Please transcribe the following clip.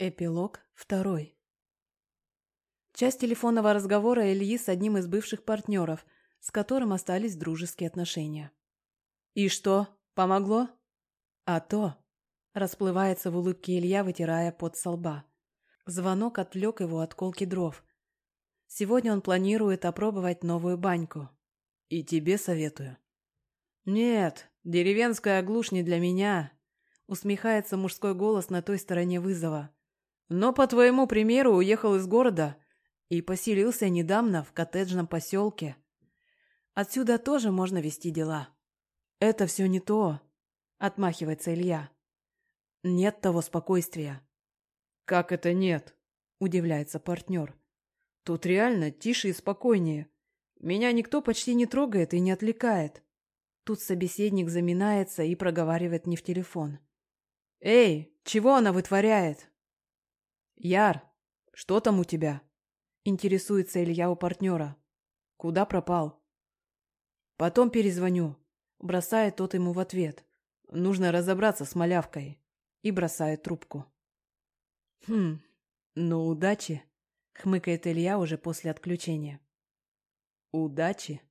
Эпилог второй. Часть телефонного разговора Ильи с одним из бывших партнеров, с которым остались дружеские отношения. «И что, помогло?» «А то!» – расплывается в улыбке Илья, вытирая пот со лба. Звонок отвлек его от колки дров. Сегодня он планирует опробовать новую баньку. «И тебе советую». «Нет, деревенская глушь не для меня», – усмехается мужской голос на той стороне вызова. Но по твоему примеру уехал из города и поселился недавно в коттеджном поселке. Отсюда тоже можно вести дела. Это все не то, отмахивается Илья. Нет того спокойствия. Как это нет? Удивляется партнер. Тут реально тише и спокойнее. Меня никто почти не трогает и не отвлекает. Тут собеседник заминается и проговаривает не в телефон. «Эй, чего она вытворяет?» «Яр, что там у тебя?» Интересуется Илья у партнера. «Куда пропал?» «Потом перезвоню», — бросает тот ему в ответ. «Нужно разобраться с малявкой». И бросает трубку. «Хм, ну удачи», — хмыкает Илья уже после отключения. «Удачи?»